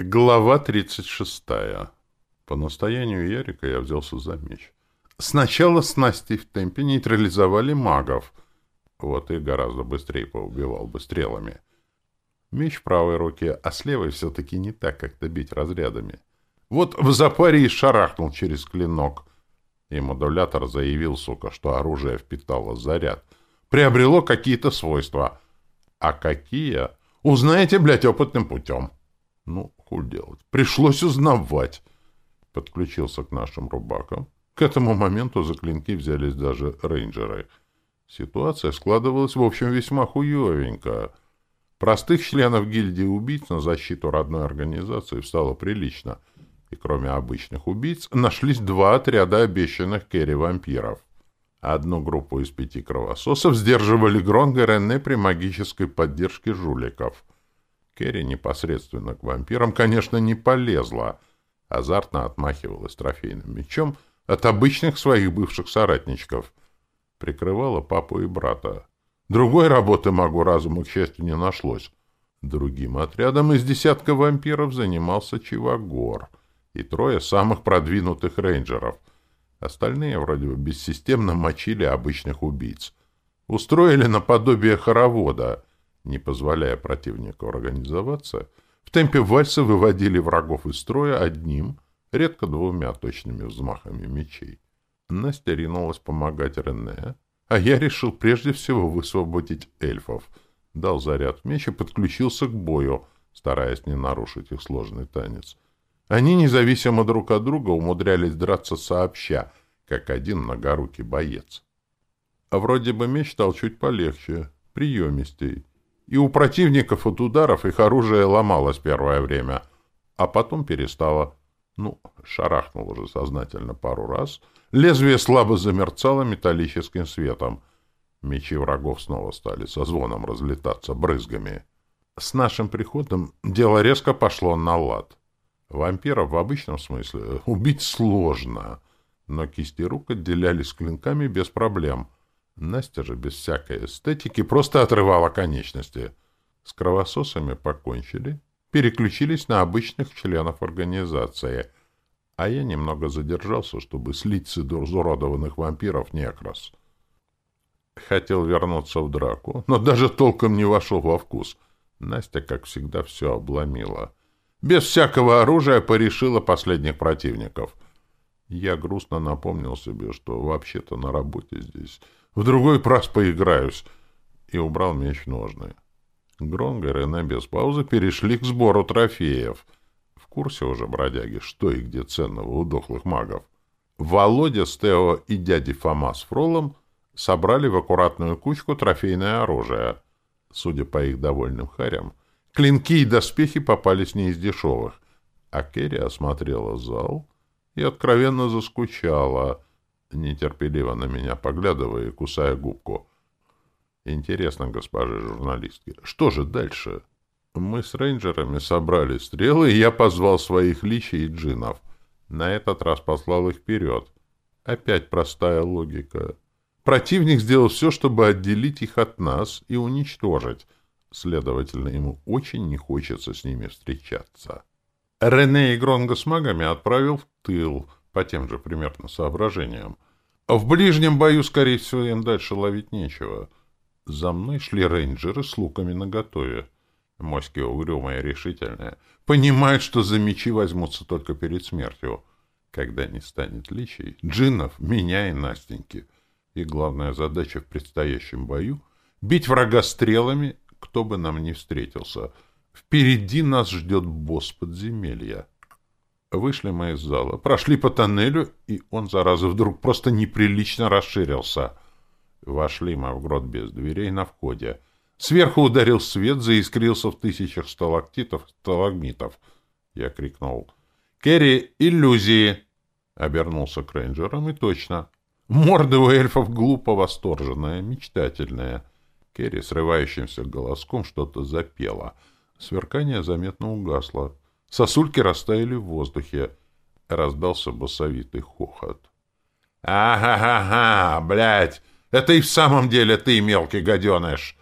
Глава 36. По настоянию Ярика я взялся за меч. Сначала снасти в темпе нейтрализовали магов. Вот и гораздо быстрее поубивал бы стрелами. Меч в правой руке, а с левой все-таки не так, как добить разрядами. Вот в запаре и шарахнул через клинок. И модулятор заявил, сука, что оружие впитало заряд. Приобрело какие-то свойства. А какие? Узнаете, блядь, опытным путем. Ну, Хуй делать. Пришлось узнавать. Подключился к нашим рубакам. К этому моменту за клинки взялись даже рейнджеры. Ситуация складывалась, в общем, весьма хуевенько Простых членов гильдии убийц на защиту родной организации встало прилично. И кроме обычных убийц нашлись два отряда обещанных керри-вампиров. Одну группу из пяти кровососов сдерживали Гронга Рене при магической поддержке жуликов — Керри непосредственно к вампирам, конечно, не полезла. Азартно отмахивалась трофейным мечом от обычных своих бывших соратничков. Прикрывала папу и брата. Другой работы магу разума, к счастью, не нашлось. Другим отрядом из десятка вампиров занимался Чивагор и трое самых продвинутых рейнджеров. Остальные вроде бы бессистемно мочили обычных убийц. Устроили наподобие хоровода не позволяя противнику организоваться, в темпе вальса выводили врагов из строя одним, редко двумя точными взмахами мечей. Настя ринулась помогать Рене, а я решил прежде всего высвободить эльфов. Дал заряд меч и подключился к бою, стараясь не нарушить их сложный танец. Они независимо друг от друга умудрялись драться сообща, как один многорукий боец. А вроде бы меч стал чуть полегче, приемистей и у противников от ударов их оружие ломалось первое время, а потом перестало. Ну, шарахнул же сознательно пару раз. Лезвие слабо замерцало металлическим светом. Мечи врагов снова стали со звоном разлетаться брызгами. С нашим приходом дело резко пошло на лад. Вампиров в обычном смысле убить сложно, но кисти рук отделялись клинками без проблем — Настя же без всякой эстетики просто отрывала конечности. С кровососами покончили, переключились на обычных членов организации, а я немного задержался, чтобы слить с изуродованных вампиров некрас. Хотел вернуться в драку, но даже толком не вошел во вкус. Настя, как всегда, все обломила. Без всякого оружия порешила последних противников. Я грустно напомнил себе, что вообще-то на работе здесь в другой раз поиграюсь!» И убрал меч в ножны. Гронго и Рене без паузы перешли к сбору трофеев. В курсе уже бродяги, что и где ценного у дохлых магов. Володя с Тео и дядя Фома с Фролом собрали в аккуратную кучку трофейное оружие. Судя по их довольным харям, клинки и доспехи попались не из дешевых. А Керри осмотрела зал и откровенно заскучала — нетерпеливо на меня поглядывая и кусая губку. «Интересно, госпожа журналистки, что же дальше?» Мы с рейнджерами собрали стрелы, и я позвал своих личей и джинов. На этот раз послал их вперед. Опять простая логика. Противник сделал все, чтобы отделить их от нас и уничтожить. Следовательно, ему очень не хочется с ними встречаться. Рене и Гронго с магами отправил в тыл — по тем же примерно соображениям. А в ближнем бою, скорее всего, им дальше ловить нечего. За мной шли рейнджеры с луками наготове. Моськи угрюмая и решительная. Понимают, что за мечи возьмутся только перед смертью. Когда не станет личей, джинов, меня и Настеньки. И главная задача в предстоящем бою — бить врага стрелами, кто бы нам ни встретился. Впереди нас ждет босс подземелья. Вышли мы из зала, прошли по тоннелю, и он, зараза, вдруг просто неприлично расширился. Вошли мы в грот без дверей на входе. Сверху ударил свет, заискрился в тысячах сталактитов, сталагмитов. Я крикнул. «Керри, иллюзии!» Обернулся к рейнджерам, и точно. Морды у эльфов глупо восторженная, мечтательная. Керри срывающимся голоском что-то запела. Сверкание заметно угасло. Сосульки растаяли в воздухе. Раздался басовитый хохот. «Ага-га-га! Блядь! Это и в самом деле ты, мелкий гаденыш!»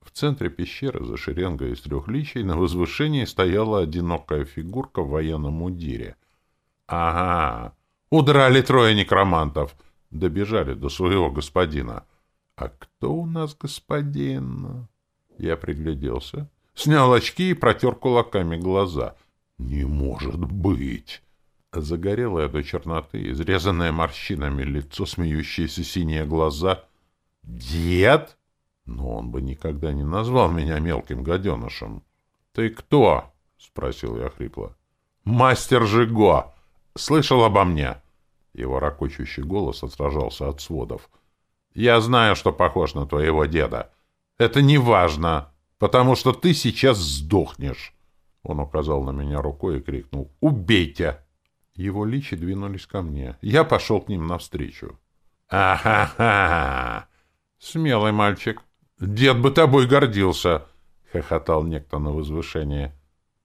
В центре пещеры за шеренгой из трех личей на возвышении стояла одинокая фигурка в военном мундире. «Ага! Удрали трое некромантов! Добежали до своего господина!» «А кто у нас господин?» Я пригляделся, снял очки и протер кулаками глаза — не может быть! Загорелая до черноты, изрезанное морщинами лицо, смеющиеся синие глаза. Дед? Но он бы никогда не назвал меня мелким гаденышем. Ты кто? Спросил я хрипло. Мастер Жиго! Слышал обо мне? Его ракочущий голос отражался от сводов. Я знаю, что похож на твоего деда. Это не важно, потому что ты сейчас сдохнешь. Он указал на меня рукой и крикнул «Убейте!». Его личи двинулись ко мне. Я пошел к ним навстречу. «Ахаха! Смелый мальчик! Дед бы тобой гордился!» — хохотал некто на возвышении.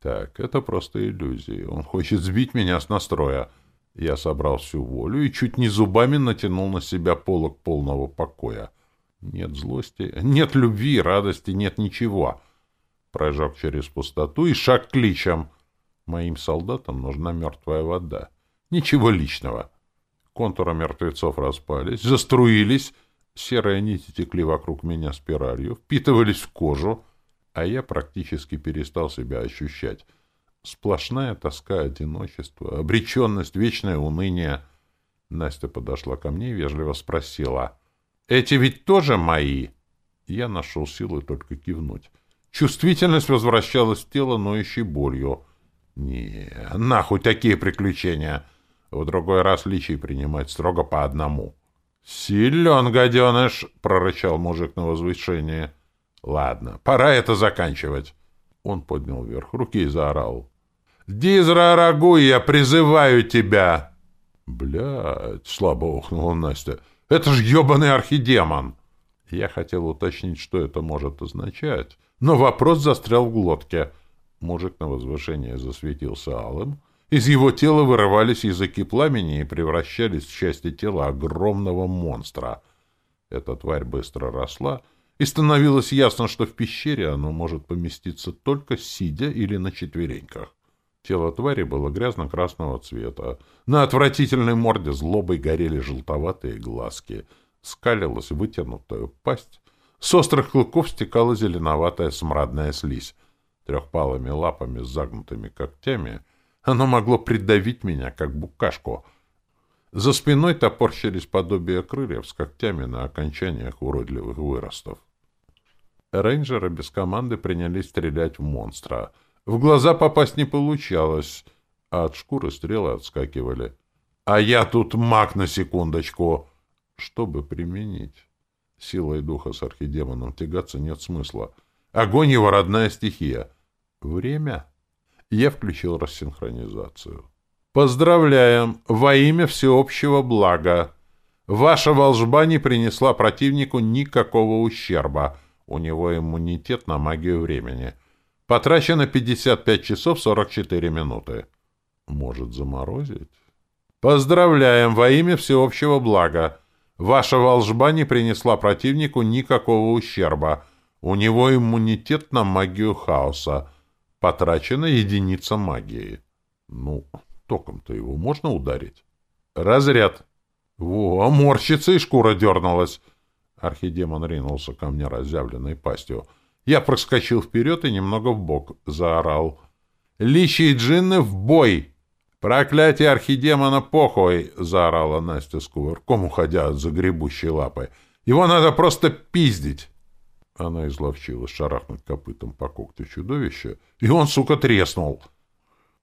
«Так, это просто иллюзии. Он хочет сбить меня с настроя». Я собрал всю волю и чуть не зубами натянул на себя полок полного покоя. Нет злости, нет любви, радости, нет ничего прожав через пустоту, и шаг кличем. Моим солдатам нужна мертвая вода. Ничего личного. Контуры мертвецов распались, заструились, серые нити текли вокруг меня спиралью, впитывались в кожу, а я практически перестал себя ощущать. Сплошная тоска, одиночество, обреченность, вечное уныние. Настя подошла ко мне и вежливо спросила. «Эти ведь тоже мои?» Я нашел силы только кивнуть. Чувствительность возвращалась в тело ноющей болью. Не, нахуй такие приключения. В другой раз личий принимать строго по одному. «Силен, гаденыш!» — прорычал мужик на возвышении. «Ладно, пора это заканчивать». Он поднял вверх руки и заорал. "Дизрарагу, я призываю тебя!» «Блядь!» — слабо ухнула Настя. «Это ж ебаный архидемон!» Я хотел уточнить, что это может означать, но вопрос застрял в глотке. Мужик на возвышении засветился алым. Из его тела вырывались языки пламени и превращались в части тела огромного монстра. Эта тварь быстро росла, и становилось ясно, что в пещере оно может поместиться только сидя или на четвереньках. Тело твари было грязно-красного цвета. На отвратительной морде злобой горели желтоватые глазки — скалилась, вытянутая пасть. С острых клыков стекала зеленоватая смрадная слизь. Трехпалыми лапами с загнутыми когтями оно могло придавить меня, как букашку. За спиной топорщились подобие крыльев с когтями на окончаниях уродливых выростов. Рейнджеры без команды принялись стрелять в монстра. В глаза попасть не получалось, а от шкуры стрелы отскакивали. «А я тут маг на секундочку!» Чтобы применить силой духа с архидемоном тягаться нет смысла. Огонь его родная стихия. Время. Я включил рассинхронизацию. Поздравляем! Во имя всеобщего блага! Ваша волжба не принесла противнику никакого ущерба. У него иммунитет на магию времени. Потрачено 55 часов 44 минуты. Может заморозить? Поздравляем во имя всеобщего блага! Ваша волжба не принесла противнику никакого ущерба. У него иммунитет на магию хаоса. Потрачена единица магии. Ну, током-то его можно ударить? Разряд. Во, а морщится и шкура дернулась. Архидемон ринулся ко мне разъявленной пастью. Я проскочил вперед и немного в бок, заорал. «Личи и джинны в бой!» Проклятие архидемона похуй! — заорала Настя с кувырком, уходя от загребущей лапой. — Его надо просто пиздить! Она изловчилась шарахнуть копытом по когтю чудовища, и он, сука, треснул.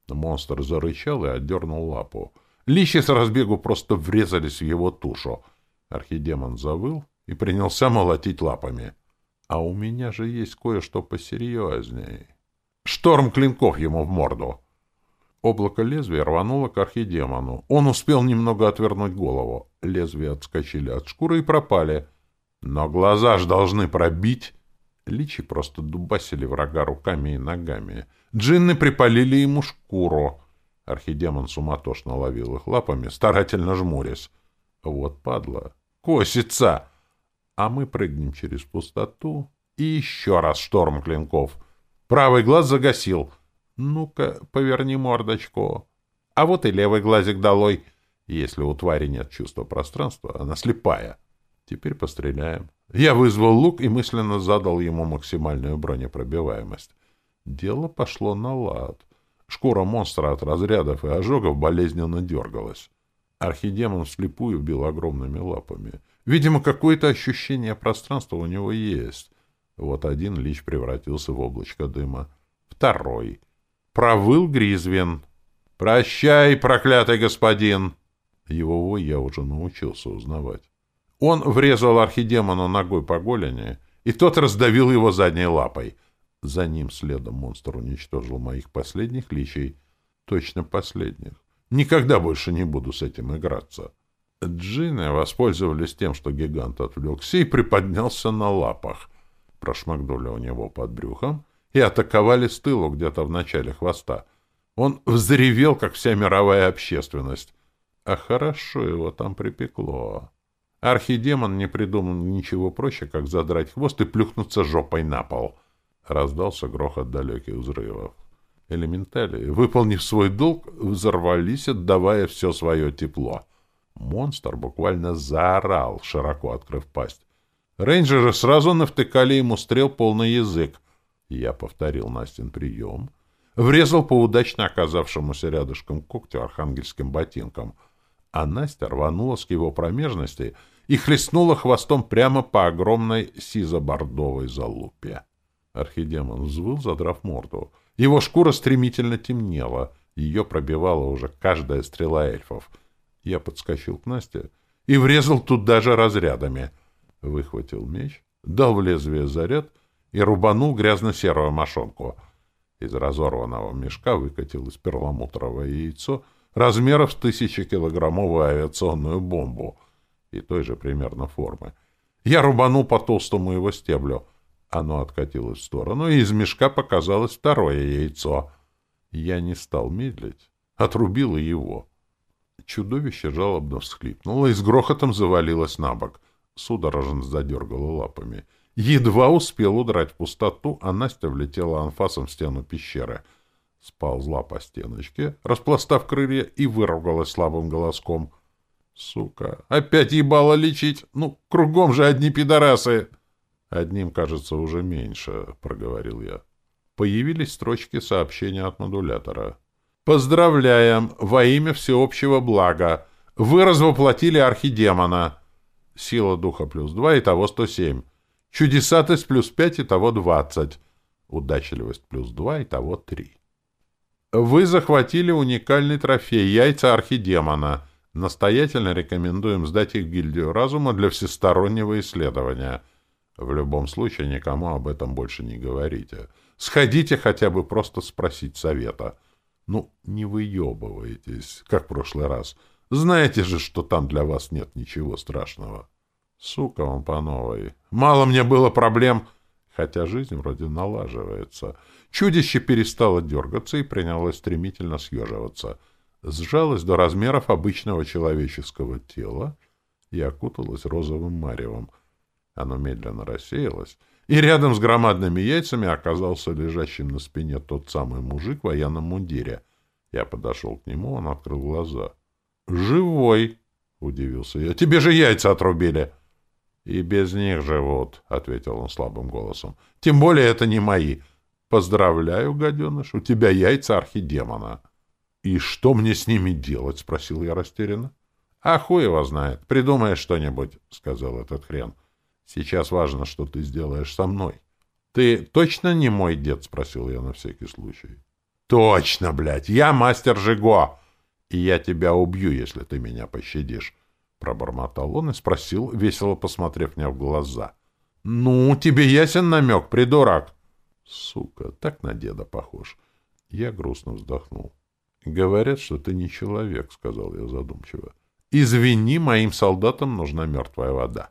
Монстр зарычал и отдернул лапу. Лищи с разбегу просто врезались в его тушу. Архидемон завыл и принялся молотить лапами. «А у меня же есть кое-что посерьезнее». Шторм клинков ему в морду. Облако лезвия рвануло к архидемону. Он успел немного отвернуть голову. Лезвия отскочили от шкуры и пропали. Но глаза ж должны пробить. Личи просто дубасили врага руками и ногами. Джинны припалили ему шкуру. Архидемон суматошно ловил их лапами, старательно жмурясь. Вот падла. Косится! А мы прыгнем через пустоту. И еще раз шторм клинков. Правый глаз загасил — «Ну-ка, поверни мордочку». «А вот и левый глазик долой». Если у твари нет чувства пространства, она слепая. Теперь постреляем. Я вызвал лук и мысленно задал ему максимальную бронепробиваемость. Дело пошло на лад. Шкура монстра от разрядов и ожогов болезненно дергалась. Архидемон вслепую бил огромными лапами. Видимо, какое-то ощущение пространства у него есть. Вот один лич превратился в облачко дыма. Второй — провыл Гризвин. «Прощай, проклятый господин!» Его вой я уже научился узнавать. Он врезал архидемону ногой по голени, и тот раздавил его задней лапой. За ним следом монстр уничтожил моих последних личей. Точно последних. Никогда больше не буду с этим играться. Джины воспользовались тем, что гигант отвлекся и приподнялся на лапах. Прошмакнули у него под брюхом — и атаковали с тыла где-то в начале хвоста. Он взревел, как вся мировая общественность. А хорошо его там припекло. Архидемон не придумал ничего проще, как задрать хвост и плюхнуться жопой на пол. Раздался грохот далеких взрывов. Элементали, выполнив свой долг, взорвались, отдавая все свое тепло. Монстр буквально заорал, широко открыв пасть. Рейнджеры сразу навтыкали ему стрел полный язык. Я повторил Настин прием, врезал по удачно оказавшемуся рядышком когтю архангельским ботинком, а Настя рванулась к его промежности и хлестнула хвостом прямо по огромной сизо-бордовой залупе. Архидемон взвыл, задрав морду. Его шкура стремительно темнела, ее пробивала уже каждая стрела эльфов. Я подскочил к Насте и врезал тут даже разрядами. Выхватил меч, дал в лезвие заряд — и рубанул грязно-серого мошонку. Из разорванного мешка выкатилось перламутровое яйцо размеров с тысячекилограммовую авиационную бомбу и той же примерно формы. Я рубанул по толстому его стеблю. Оно откатилось в сторону, и из мешка показалось второе яйцо. Я не стал медлить, отрубил его. Чудовище жалобно всхлипнуло и с грохотом завалилось на бок. Судорожно задергало лапами — Едва успел удрать в пустоту, а Настя влетела анфасом в стену пещеры. Сползла по стеночке, распластав крылья, и выругалась слабым голоском. «Сука! Опять ебало лечить! Ну, кругом же одни пидорасы!» «Одним, кажется, уже меньше», — проговорил я. Появились строчки сообщения от модулятора. «Поздравляем! Во имя всеобщего блага! Вы развоплотили архидемона! Сила духа плюс два, итого 107. Чудесатость плюс 5, того 20. Удачливость плюс 2, того 3. Вы захватили уникальный трофей «Яйца архидемона». Настоятельно рекомендуем сдать их в гильдию разума для всестороннего исследования. В любом случае никому об этом больше не говорите. Сходите хотя бы просто спросить совета. Ну, не выебывайтесь, как в прошлый раз. Знаете же, что там для вас нет ничего страшного. Сука он по новой. Мало мне было проблем, хотя жизнь вроде налаживается. Чудище перестало дергаться и принялось стремительно съеживаться. Сжалось до размеров обычного человеческого тела и окуталось розовым маревом. Оно медленно рассеялось, и рядом с громадными яйцами оказался лежащим на спине тот самый мужик в военном мундире. Я подошел к нему, он открыл глаза. «Живой!» — удивился я. «Тебе же яйца отрубили!» и без них живут, — ответил он слабым голосом. — Тем более это не мои. Поздравляю, гаденыш, у тебя яйца архидемона. — И что мне с ними делать? — спросил я растерянно. — А хуй его знает. Придумай что-нибудь, — сказал этот хрен. — Сейчас важно, что ты сделаешь со мной. — Ты точно не мой дед? — спросил я на всякий случай. — Точно, блядь! Я мастер Жиго! И я тебя убью, если ты меня пощадишь. Пробормотал он и спросил, весело посмотрев мне в глаза. «Ну, тебе ясен намек, придурок!» «Сука, так на деда похож!» Я грустно вздохнул. «Говорят, что ты не человек», — сказал я задумчиво. «Извини, моим солдатам нужна мертвая вода».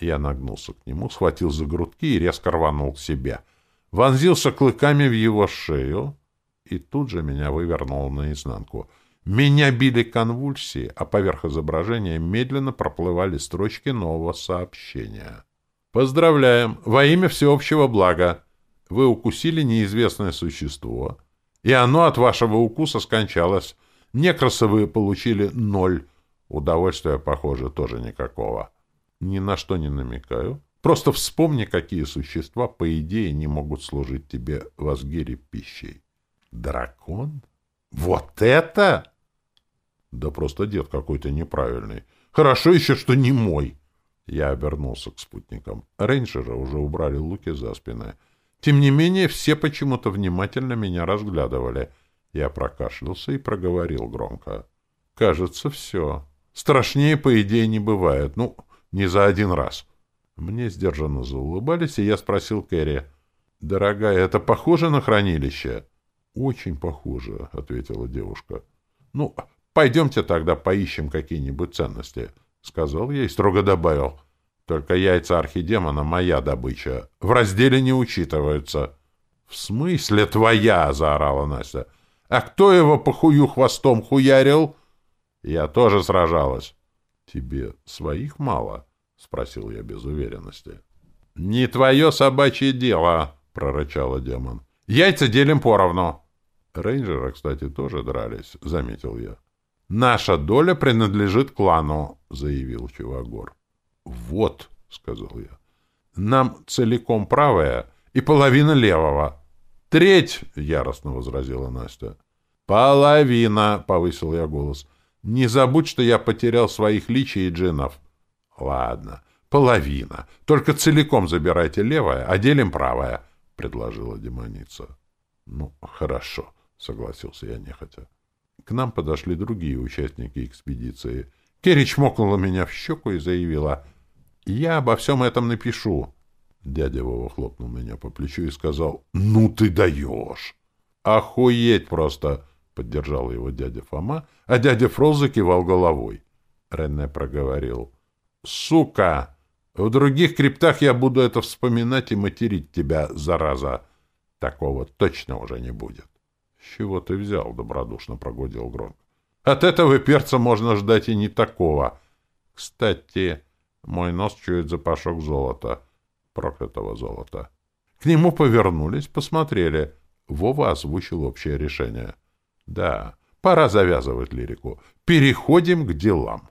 Я нагнулся к нему, схватил за грудки и резко рванул к себе. Вонзился клыками в его шею, и тут же меня вывернул наизнанку — меня били конвульсии, а поверх изображения медленно проплывали строчки нового сообщения. «Поздравляем! Во имя всеобщего блага! Вы укусили неизвестное существо, и оно от вашего укуса скончалось. Некрасовые получили ноль. Удовольствия, похоже, тоже никакого. Ни на что не намекаю. Просто вспомни, какие существа, по идее, не могут служить тебе в пищей. Дракон?» Вот это? Да просто дед какой-то неправильный. Хорошо еще, что не мой. Я обернулся к спутникам. Рейнджеры уже убрали луки за спины. Тем не менее, все почему-то внимательно меня разглядывали. Я прокашлялся и проговорил громко. Кажется, все. Страшнее, по идее, не бывает. Ну, не за один раз. Мне сдержанно заулыбались, и я спросил Кэрри. «Дорогая, это похоже на хранилище?» очень похоже», — ответила девушка. «Ну, пойдемте тогда поищем какие-нибудь ценности», — сказал я и строго добавил. «Только яйца архидемона — моя добыча. В разделе не учитываются». «В смысле твоя?» — заорала Настя. «А кто его по хую хвостом хуярил?» «Я тоже сражалась». «Тебе своих мало?» — спросил я без уверенности. «Не твое собачье дело», — прорычала демон. «Яйца делим поровну». Рейнджеры, кстати, тоже дрались, — заметил я. — Наша доля принадлежит клану, — заявил Чувагор. — Вот, — сказал я, — нам целиком правая и половина левого. — Треть, — яростно возразила Настя. — Половина, — повысил я голос. — Не забудь, что я потерял своих личий и джинов. — Ладно, половина. Только целиком забирайте левое, а делим правое, — предложила демоница. — Ну, хорошо, согласился я нехотя. К нам подошли другие участники экспедиции. Керри чмокнула меня в щеку и заявила, «Я обо всем этом напишу». Дядя Вова хлопнул меня по плечу и сказал, «Ну ты даешь!» «Охуеть просто!» — поддержал его дядя Фома, а дядя Фроза кивал головой. Рене проговорил, «Сука! В других криптах я буду это вспоминать и материть тебя, зараза! Такого точно уже не будет!» Чего ты взял? — добродушно прогудел Громко. — От этого перца можно ждать и не такого. Кстати, мой нос чует запашок золота, проклятого золота. К нему повернулись, посмотрели. Вова озвучил общее решение. — Да, пора завязывать лирику. Переходим к делам.